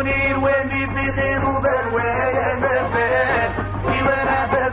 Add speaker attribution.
Speaker 1: منير وين في بالوالي أنا فات كيما أنا فات